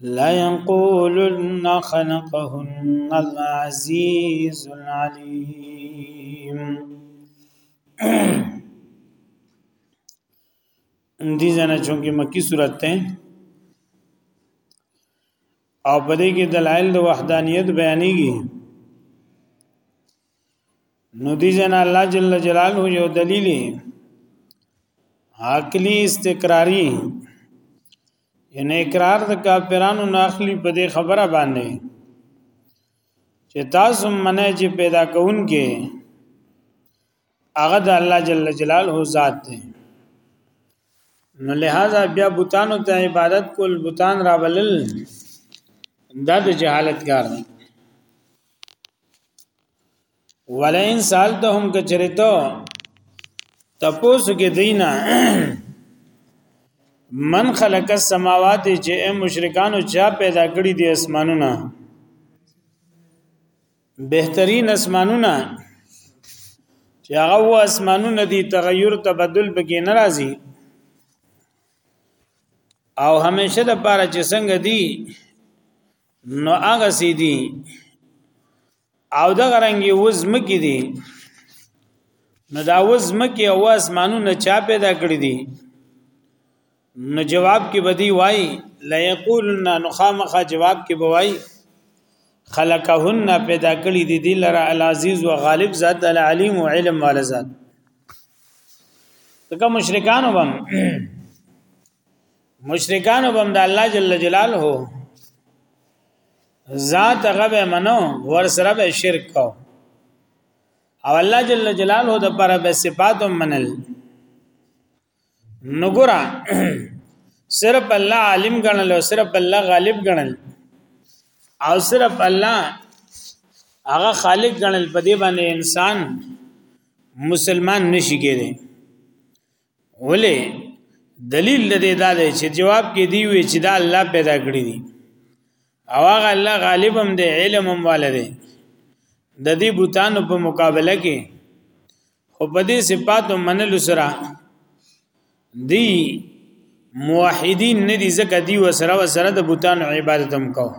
لا ينقولن خلقهن العزيز العليم دي جنا چونکه مکی صورت ته او په دې کې دلایل د وحدانیت بیانېږي نو دي جنا الله جل جلاله یو دلیل عقلی استقراری ان اقرار د کافرانو ناخلی په دې خبره باندې چې تاسو منه چې پیدا کون کې هغه د الله جل جلاله ذات دی نو لہذا بیا بوتانو ته عبادت کول بوتان راولل دا د جهالت کار دی ولئن سالتهم کچریتو تپوسو کې دینا من خلق السماوات چې مشرکانو چا پیدا کړی دي اسمانونه بهترین اسمانونه چې هغه اسمانونه دي تغیر تبدل بګې ناراضي او همیشه د پاره چې څنګه دي نو هغه سي دي او دا غرنګي وزم کې دي نو دا وزم کې او اسمانونه چا پیدا کړی دي نو جواب کې بدی وای لا یقولن نخامخ جواب کې بوای خلقهن پیدا کړی دي دي لره العزیز و غالب ذات العلیم و علم والا ذات دغه مشرکان وبم مشرکان وبم د الله جل جلاله ذات هغه به منو ور سره به شرک کو او الله جل جلاله د پر به صفات منل نګورا صرف الله عالم ګڼل او صرف الله غالب ګڼل او صرف الله هغه خالق ګڼل په دې باندې انسان مسلمان نشي کېدی ولې دلیل د دې دا دی چې جواب کې دی وی چې دا الله پیدا کړی دی او هغه الله غالب هم دی علم هم والده د دې بوتانو په مقابله کې خو په دې صفاتو منلو سره دی موحدین نه دي ځکه دی وسره وسره د بوتانو عبادت هم کوي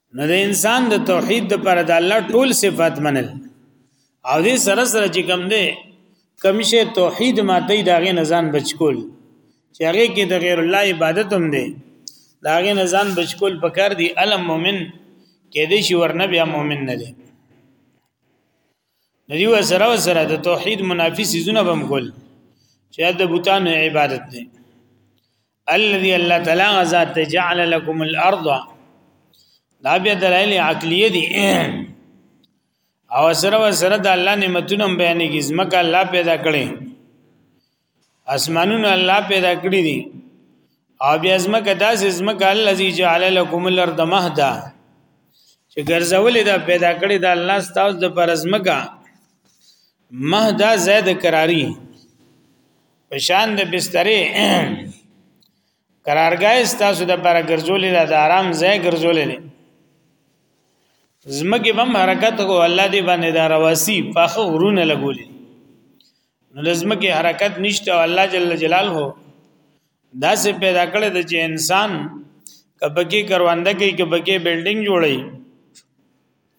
نو د انسان د توحید د پر د الله ټول صفات منل او دې سره سره چې کوم دی کمیشه توحید ماته داغه نزان بچکول چې هغه کې د غیر الله عبادت هم دی داغه نزان بچکول پکار دی علم مومن کې دې شي ورنه بیا مومن نه دی ندی و سره و سره د توحید منافی سيزونه بم کول چې د بوتانو عبادت دی الذي الله تعالی ذات جعل لكم الارض دا بیا دلایل عقلیه دي او سره سره د الله نعمتونه بیانې کی زمکه الله پیدا کړي اسمانونه الله پیدا کړی دي او بیا زمکه داسې زمکه الذي جعل لكم الارض مهدا چې ګرځولې دا پیدا کړی دا الله ستاسو د پر زمکه مهدا زید قراری په شان د بسترې قرارګاه تاسو د پر ګرځولې د آرام ځای ګرځولې دي زمګي بم حرکت کو الله دې باندې دا رواسي فخو ورونه لګولې نو لزمګي حرکت نشته او الله جل جلاله دا سه پیدا کړې د چې انسان کبکی کرونده کې کبکی بلډینګ جوړي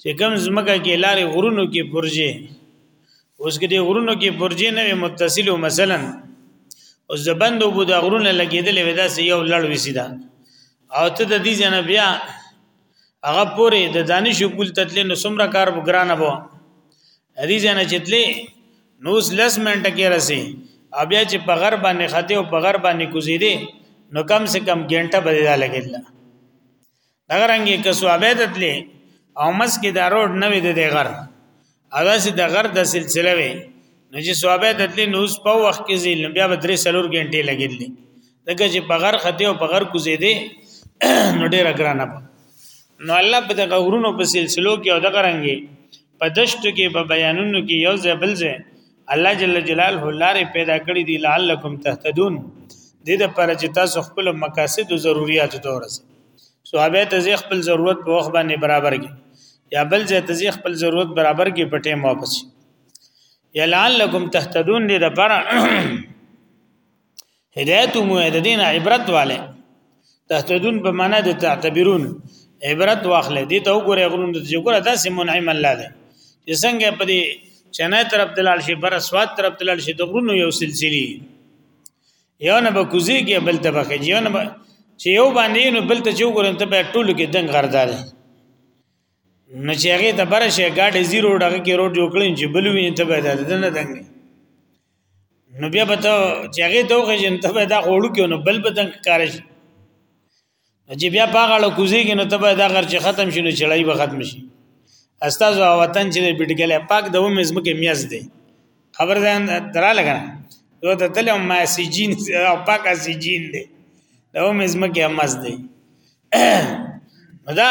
چې کم زمکه کې لارې غرونو کې پرځي اوس کې د غرونو کې پرځي نه متصلو مثلا او زبند وبو د غرونه لګیدلې ودا سې یو لړ وسی دا او ته د دې جن بیا هغه پورې د دانش کول تتلې نو سمره کار وګرانه بو دې جن چتلې نو لس منټه کې رسي بیا چې په غر باندې خته او په غر باندې کوزیدې نو کم سے کم ګنټه بدلا لګیدله دغه رنګي که صحابه دتلې او مس کې دا روډ نه وي د غر ادا سي د غر د سلسله وي نو چې صحابه دتلې نو اوس په وخت کې زیل بیا به درې سلور غنټې لګېدلې دغه چې په غر خته او په غر کوزې دي نو ډېر ګرانه نو الله په دغه غرونو په سلسلو کې او دغه رنګي په دشتو کې په بیانونو کې یو ځای بل ځای الله جل جلاله لارې پیدا کړې دي لعلکم تهتدون دې د پر چې تاسو خپل مقاصد او ضرورت ته ورسې صحابه ته ځې خپل ضرورت په وخت باندې برابر کې یا بل ځې ته ځې خپل ضرورت برابر کې پټې مو پسې یا لعلکم تهتدون دې د پر هدایت مو د دین عبرت والے تهتدون په معنا د تعتبرون عبرت واخلې دې ته وګوره غرون د ذکر داسې منعم الله دی چې څنګه په دې چنه طرف دلال شي بر اسواد طرف دلال شي د غرونو یو سلسله یو نه به کوزي کې بل ته بخې یو نه چې یو باندې نو بل ته چوغورن ته په ټولو کې دنګ غردار نو چې هغه ته برشه ګاډي زیرو ډغه کې روډ جوړ کړین چې بلوي ته به ده نه دنګ نو بیا به ته چې هغه دوغه جن ته به دا غوړو کې نو بل به تنګ کار شي چې بیا پاغړو کوزيږي نو ته به دا غر چې ختم شي نو چړای به ختم شي استاد او وطن چې بډګل پاک د و مزم کې میاز دی خبر ځان درا لګا دوه ته تل ما سجین او پاک سجین دی د و مزم کې امز دی دا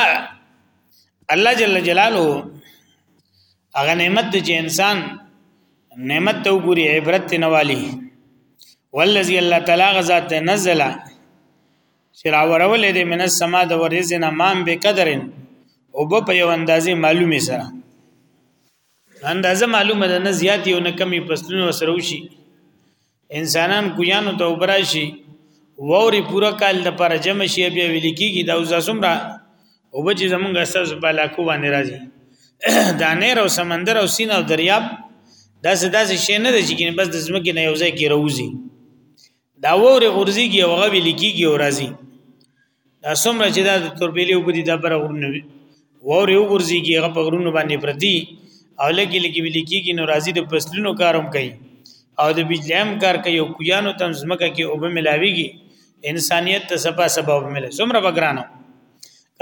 الله جل جلاله هغه نعمت د چې انسان نعمت ته وګوري عبرت نه والی والذي الله تعالی غزاد نزل سرا ورولې د من السما د ورزنه مام به قدرن او په یو اندازې معلومه سره اندازه معلومه ده نه زیات یو نه کمی پسلونه سره وشي انسانان کویانو ته وبراشي ووري پورا کال د پر جمع شي بیا ویل کیږي دا اوس زمرا او به چې زمونږ استاز په علاقو باندې راځي دا نهر او سمندر او سیند او دریاب دا سدا سي شي نه دي چې بس د زمکه نه یو ځای کې روزي دا ووري غورځيږي او غوي لیکيږي او راځي دا څومره چې دا توربیلی وبدي دا بره غرونه وي وور یو ګرځيږي هغه په غرونو باندې پرتی او لګي لګي ویل کیږي نو راځي د فصلونو کاروم کوي او د بجلیم کار کوي او کویانو تم زمکه کې او به ملاويږي انسانيت ته سپا سبا او مل څومره بګرانو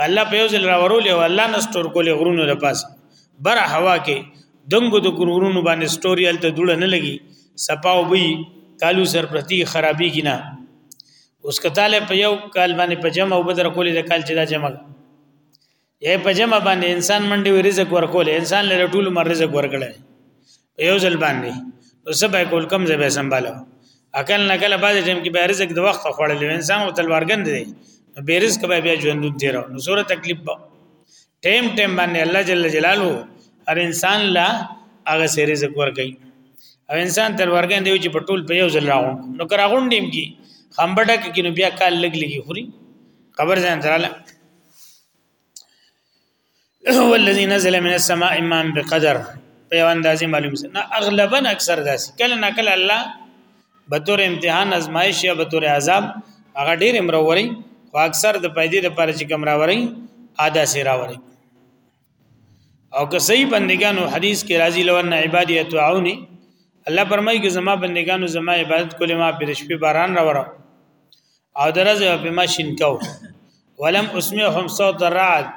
الله په یو ځل راورول او الله نستور کول غرونو لپاس بر هوا کې دنګو د غرونو باندې سټوریال ته دوړه نه لګي سپاو بي کالو سر پرتی خرابي کینا اوس کتاله په یو کال باندې په جمع او بدر کولې د کال چې دا جمع یې په جمع باندې انسان منډي وي رزق ورکول انسان له ټولو مر رزق ورکړي په یو ځل باندې نو سبا کول کم ځای به سمبالو اکل نه کله باز ټیم کې به رزق د وخت خوړل انسان او تلوارګند دی نو به رزق به بیا ژوند دی نو سوره تکلیف به ټیم ټیم باندې الله جل جلاله هر انسان لا هغه سي رزق ورکي او انسان تر ورګن دی چې په ټول په یو ځل راغون نو کرا غونډیم کی خمبټه کې نو بیا کال لګ لګي خوري خبر ځان تراله هو الذي نزل من السماء ماء بقدر په یو اندازې معلوم نه اغلبا اکثر داسي کله نه کله الله به تور امتحان ازمایش یا به تور عذاب هغه ډیر امروري خو اکثر د پیدې د پاره چې کم راوري ادا سي راوري او که صحیح بندگانو حدیث کې راځي لو ان عبادی اتعونی الله فرمایي چې زما بندگانو زما عبادت کولې ما په شپې باران راوړو او درځه په ما شینکاو ولم اسمعهم صوت الرعد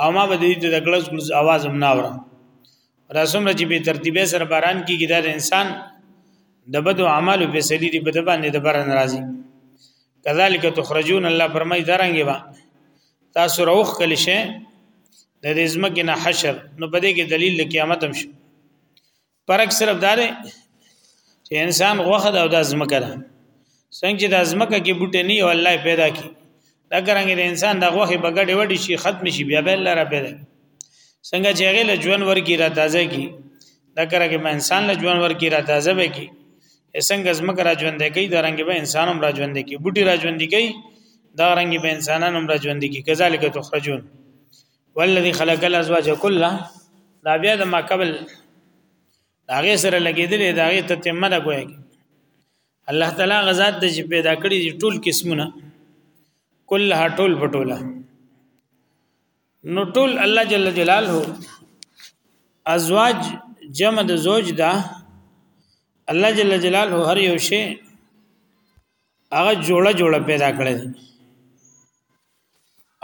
او ما به دې د ګلز ګلز आवाज هم نه اورم راسم چې به ترتیبه سره باران کیږي دا انسان د بدو اعمالو په سړي دی بده باندې د بار ناراضي کذالک تخرجون الله فرمای درنګي با تاسو روخ کلی شي د دې زمکه نه حشر نو په دې کې دلیل د قیامت هم شي پرک صرف دار چې انسان غوخه د داس مکه ده څنګه چې داس مکه کې بوټي نه او الله پیدا کی دا ګرنګ د انسان د غوخه بغړې وړي شي ختم شي بیا به الله را پیدا څنګه چې هغه له ژوند ورکی را تازه کی دا ګرنګ به انسان له ژوند ورکی را تازه به کی څنګه زمګ را ژوند کوي دا رنګ به انسان هم را ژوند کوي بوټي را ژوند کوي دا رنګ به انسانان هم را ژوند کوي کذالک تخرجون والذي خلق الازواج كلها دا بیا د ما قبل دا غي سره لګیدلې دا غي تتمه ده کوي الله تعالی غزاد د پیدا کړی دي ټول قسمونه کلها ټول پټولا نو ټول الله جل جلاله ازواج جمع د زوج ده الله جل جلاله هر یو شی هغه جوړه جوړه پیدا کړی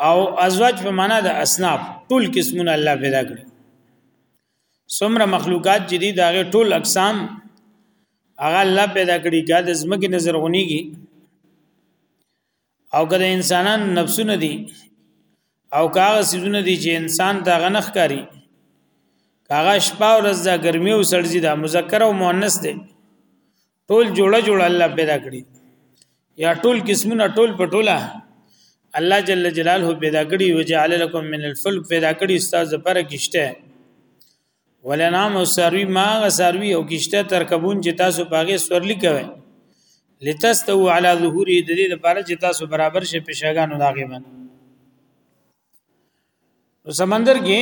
او ازواج په معنا د اصناف ټول قسمونه الله پیدا کړی څومره مخلوقات چې دي دا ټول اقسام هغه الله پیدا کړی کا د زمکه نظر غونیږي او کله انسانان نفسونه دي او کاغه سيزونه دي چې انسان دا غنخ کاری کاغه شپه او ورځ دا ګرمي او سړځي دا مذکر او مؤنث دي ټول جوړه جوړه الله پیدا کړی یا ټول قسمونه ټول په ټوله الله جل جلاله پیدا کړی وجعل لكم من الفلك پیدا کړی استاد لپاره کیشته ولنام او ساروی ما ساروی او کیشته ترکبون چې تاسو پاګه سورلی کوي لتستو علی ظهوره د دې لپاره چې تاسو برابر شې پېشاګانو داګه باندې سمندر کې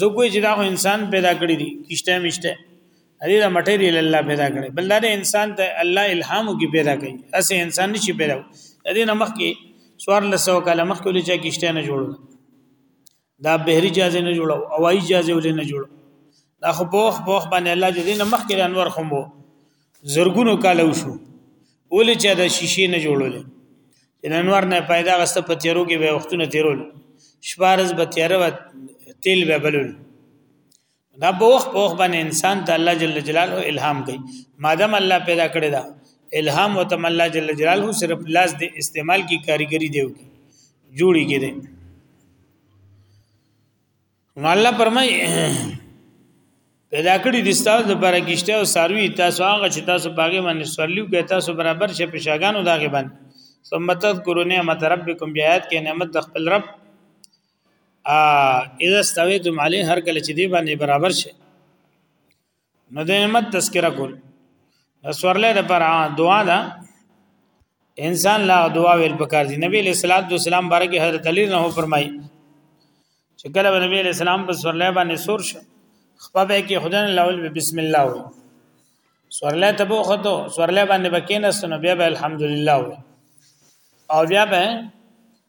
زګوي چې دا انسان پیدا کړی دي کیشته مشته هرې دا مټریال الله پیدا کړی بل دا انسان ته الله الهام کې پیدا کړي اسه انسان نشي پیدا دې نه مخ کې سوار لسو کاله مخ کې لږه کیشته نه جوړو دا بهري جازه نه جوړو اوایي جازه ولې نه جوړو دا خو بوخ بوخ باندې الله دې نه مخ کې انور خمو زرګونو کال وشو ولې چې دا شیشې نه جوړول چې انوار نه پیدا غسته په تیرو کې به وختونه تیرول شپارز به تیر و تیل به بلول دا په وخت په وخت باندې انسان ته الله جل جلاله الهام کوي مادام الله پیدا کړی دا الهام او تم الله جل جلاله صرف لاس د استعمال کی کاریګری دیو کی جوړی کړي نو الله پرمای پیدا کړی دي تاسو د بار کیشته او ساروی تاسو هغه چې تاسو باغې باندې سولیو کې تاسو برابر شې پېشاګانو داګه باندې ثم تذكروا نعمت ربكم بیات کې نعمت د خپل رب ا اذا استويتم عليه هر کله چې دی باندې برابر شي نو د نعمت تذکرہ کول سورلې د پر دعا ده انسان لا دعا ویل پکار دي نبی له صلوات و سلام بارک حضرت علی نه فرمای چې کله نبی له سلام په سورلې باندې سور شو خپبه کې خدای لاول بسم الله وي سورلې ته بو خدو سورلې باندې بکینه سن بیا به الحمدلله وي او بیا به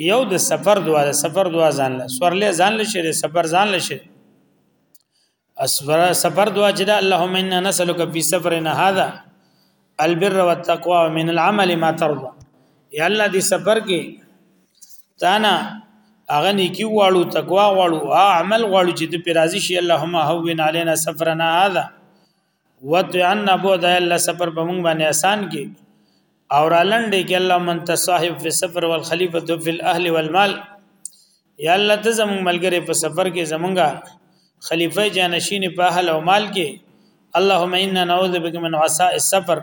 یو د سفر دعا د سفر دعا ځان له سورلې ځان له شری سفر ځان له شری اسفر سفر دعا چې دا اللهم انا نسلک فی سفرنا هذا البر والتقوا من العمل ما ترضى یا الله دې سفر کې تانا اغه نیکی واړو تقوا واړو عمل واړو چې دې پر راضي شي اللهم هون علينا سفرنا هذا وتعنا بعد الله سفر په مونږ باندې آسان کې او را لنډې کې الله من تصاحب فی سفر والخلیفۃ فی الاهل والمال یا الله ته زموږ ملګری په سفر کې زمونږه خلیفہ جانشین په اهل او مال کې اللهم انا نعوذ بک من عصاء السفر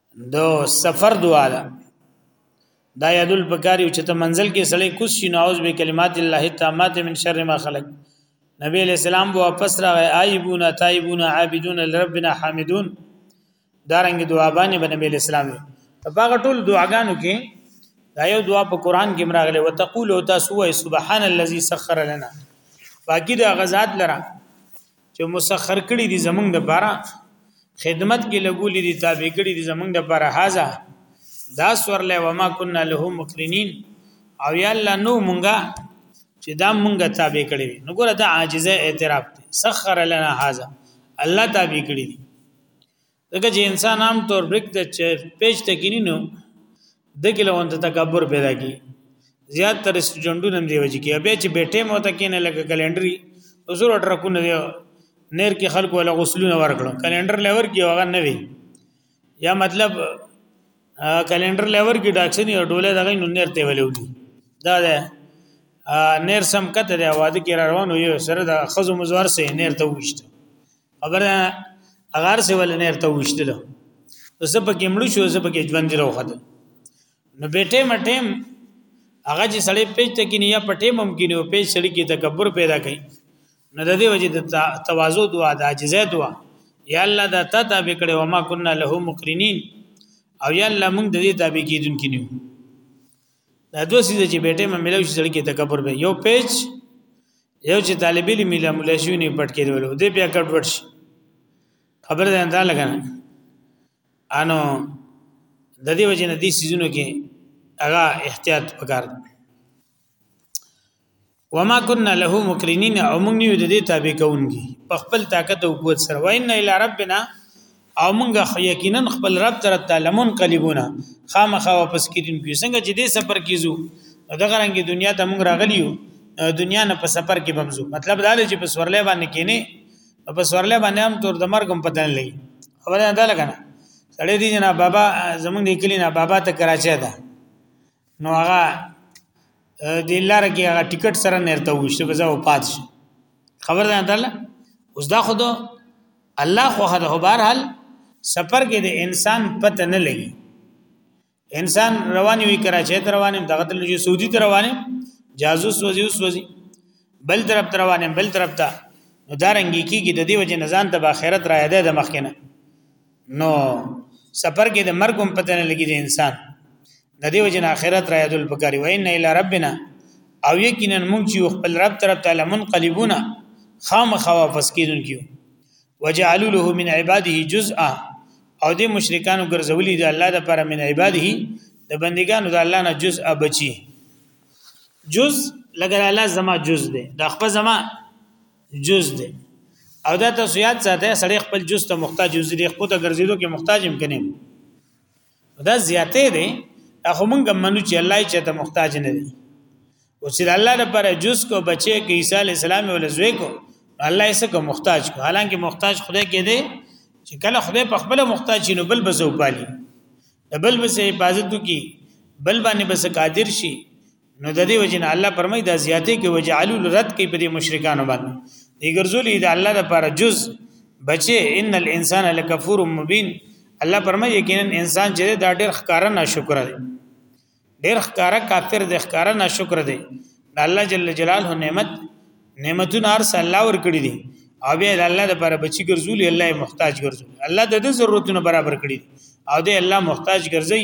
دو سفر دعا ده دا یادل پکاري چې ته منزل کې سړی کوس شي نعوذ به کلمات الله التامات من شر ما خلق نبی علیہ السلام واپس راغی آیبون تایبون عابدون لربنا حامدون دارنګ دعا باندې بنبی علیہ السلام په باغ ټول دعاګانو کې دا یو دعا په قران کې مراغله وتقول او تاسو وای سبحان الذي سخر لنا باقی دا غزاد لره چې مسخر کړي دي زمونږ د پاره خدمت کې لګولې دي تابع کړي دي زمونږ د پاره هاذا دا سورله وما كنا له مقرنين او یا الله نو مونږه چې دا مونږه تابع کړي نو ګوره دا عاجزه اعتراف دي سخر لنا هاذا الله تابع کړي دي دغه چې انسان عام طور بریک ته چې پیچ ته کینی نو د کله وانت تکبر پیدا کی زیات تر سټډنټونو هم دی وجه کی بیا چې بیٹه مو ته کینې لکه کلندري حضور ټرکونه دی نیر کې خلکو ولا غسلونه ورکړو کلندر لور کې هغه نه وی یا مطلب کلندر لور کې ډاکسنی او ډوله دغه نو نیر ته ویلو کی دا ده نیر سم کته دی واده کې روانو یو سره د خزو مزور سه نیر ته وښته خبره اگر څه ول نه ته وشتل زه په کې مړ شو زه په کې ژوند درو خد نو بیٹه مټیم هغه چې سړی پیچ ته کې نه یا پټه ممکن او پیچ سړی کې تکبر پیدا کوي نو د دې وجه د تواضع دعا د عاجزه دعا یا الله دا ته تابع کړي و ما كنا له مقرنين او یا الله موږ د دې تابع کیدونکو نه دا دوه سیده چې بیٹه مې ملو شي سړی کې تکبر به یو پیچ یو چې طالب علم له مولا شو نه پټ کېدل دی بیا کډ وډ شي خبر ده انده لګنه انو د دې وجه نه دې سيزونو کې هغه احتیاط وکړ وما كنا له مقرنين او موږ نیو د دې تابع کوونکی په خپل طاقت او قوت سره وان الى ربنا او مونږ خو یقینا خپل رب تر تعالی منقلبونه خامخا واپس کیدون کیو څنګه چې دې سفر کیزو دغه رنګ دنیا ته مونږ راغلیو دنیا نه په سفر کې بمزو مطلب دا دی چې په سورلې باندې کینې په سورلې باندې هم تور د مرګ هم پته نه لګي خبره ده لګنه سړې دي جنا بابا زمونږ د کلی نه بابا ته کراچي ده نو هغه د لار کې هغه ټیکټ سره نرته وشته به زه پات شم خبر ده تعالی اوس دا خود الله خو هدا هو بهر حال سفر کې د انسان پته نه لګي انسان روان وي کراچۍ ته روان دغه تل جو سعودي ته روان جاسوس وځي اوس وځي بل طرف ته روان بل طرف ته نو دارنګي کیږي د دې وجه نه ځان ته باخرت را یاد د مخکنه نو سفر کې د مرګ هم پته نه لګي د انسان د دې وجه نه اخرت را یادول پکاري وین الی ربنا او یقینا مونږ چې خپل رب طرف تعالی منقلبونه خامخا واپس کیدون کیو وجعلوا له من عباده جزءا او دې مشرکانو ګرځولي د الله د پر من عباده د بندګانو د الله نه جزء بچي جز لګر الله زما جز ده د خپل زما جز ده او دا تاسو یاد ساته سړی خپل جز ته محتاج وزري خپل ته ګرځیدو کې محتاج هم کنیم دا زیاته دی اخو مونږ منو چې الله یې چاته محتاج نه دی او چې الله لپاره جز کو بچي کې عیسی علی السلام ول زوی کو الله یې څخه محتاج کو حالانکه محتاج خدای کې دی چې کله خدای په خپل محتاج نو بل بزو پالي بل بس حفاظت کی بل باندې بس قادر شي نو د دې وجنه الله پرمای دا زیاتې کې وجعلوا رد کې په دې مشرکانو باندې دې ګرځولې د الله لپاره جز بچي ان الانسان لکفور مبین الله پرمای یقینا انسان چې دا ډېر ښکارا ناشکر دی ډېر ښکارا کافر دی ښکارا ناشکر دی د الله جل جلاله نعمت نعمتونه ارس الله ور کړی دي او بیا د الله لپاره بچی ګرځولې الله محتاج ګرځولې الله د دې ضرورتونو برابر کړی او دې الله محتاج ګرځي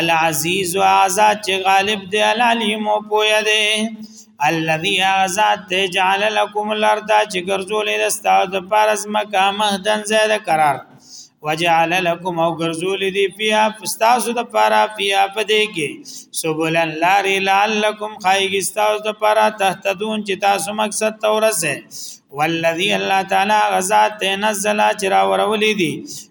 العزیز آزاد چې غالب دی العلیم او پویا دی الذي آزاد ته جعل لكم الارض چې ګرځولې د ستاسو د پارس مکه مهدن زیاده قرار وجعل لكم او ګرځولې دی پیا ستاسو د پارا پیا پدې کې سبولن لار لعلکم خایګ ستاسو د پارا تهتدون چې تاسو مقصد تورسه والذي الله تعالی غزا تنزل چرا ورولې دي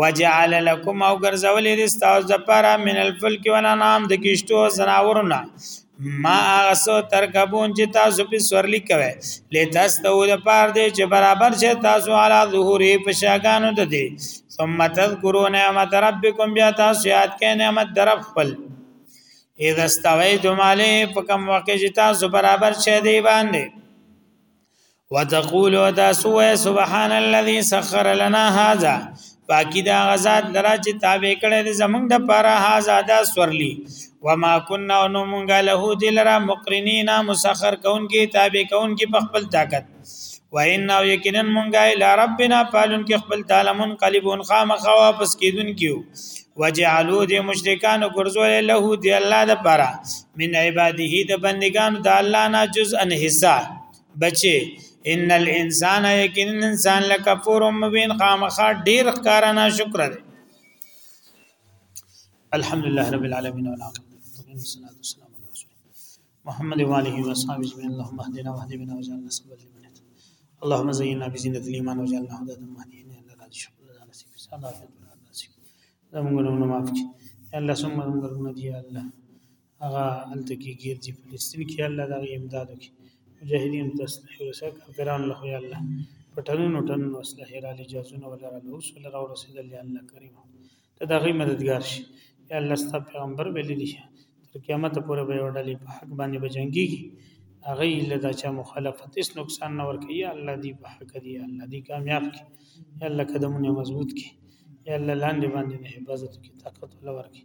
وجعل لكم او ګرځولې دي تاسو د پاره من الفلک ولنام د کشتو زناورنا ما اسو ترکبون چې تاسو په سورلی کوي لتستو د پاره دې چې برابر شي تاسو علا ظهوري په شاګانو د دې ثم تذكروا نعمت ربكم بیا تاسو یاد کړئ نعمت در خپل اذا استويتم عليه فكم وقت تاسو برابر شي دی باندې وتقول وتاسو سبحان الذي سخر لنا هذا پاکی دا غزاد لرا چې تابع کړي د زمنګ د پاره هاذا دا سورلی وما كنا نو مونږ له دلرا مقرنینا مسخر کون کې تابع کون کې په خپل طاقت وان او یقینا مونږه الی ربنا پالون کې خپل تعالی منقلبون خامخ واپس کیدون کیو وجعلوا دی مشرکان ګرځول له دی الله د پاره من عباده د بندگان د الله نه جزءا حصہ بچي ان الانسان یقین انسان لکفور مبین خامخا ډیر ښکارا نه شکر دی الحمدلله رب العالمین والعاقبۃ والصلاة والسلام علی رسول محمد و آله و صحبه اجمعین اللهم اهدنا واهد بنا واجعلنا سببا لمن اللهم زينا بزينة الإيمان واجعلنا هداة مهديين يا الله دې شکر الله نصیب ساده عافیت الله نصیب زمونږ له معاف کړي الله سمه زمونږ له دي الله هغه هلته کې ګیر دي فلسطین کې الله دا امداد وکړي مجاهدین تسلح ورسه کافران له یا الله پټنونو ټنونو اسلحه را لجازونه ولا را لوس ولا را رسیدل یا الله کریم ته دا غي مددگار شي یا الله ست پیغمبر ویل دي تر قیامت پورې به وړلې په حق باندې بجنګي هغه الا دا چې مخالفت اس نقصان نه ورکي یا الله دی په حق دی یا الله دی کامیاب کی یا الله قدمونه مضبوط کی یا الله لاندې باندې نه حفاظت کی طاقت ولا ورکي